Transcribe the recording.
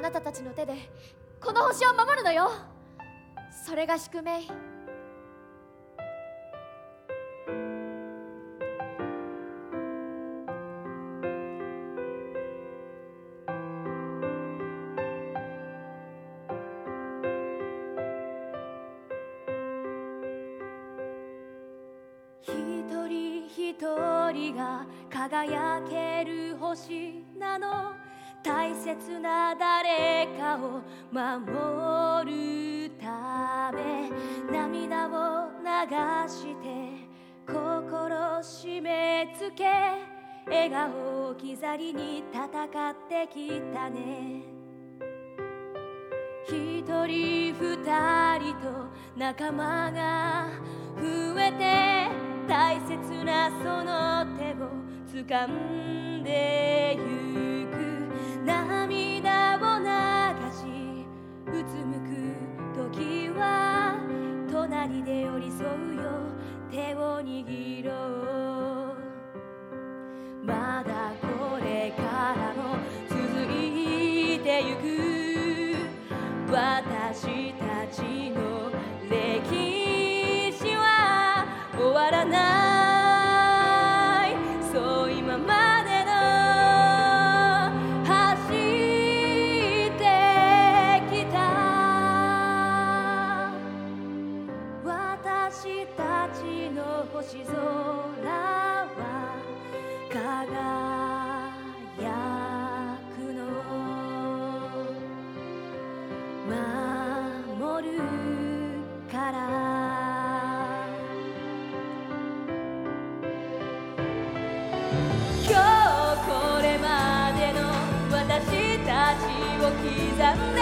あなたたちの手でこの星を守るのよ。それが宿命。一人一人が輝ける星なの。大切な誰かを守るため涙を流して心締め付け笑顔を置き去りに戦ってきたね。一人二人と仲間が増えて大切なその手を掴んでゆく。り添うよ。手を握ろう。まだこれからも続いてゆく。私たちの歴史は終わらない。私たちの星空は輝くの守るから。今日これまでの私たちを刻んで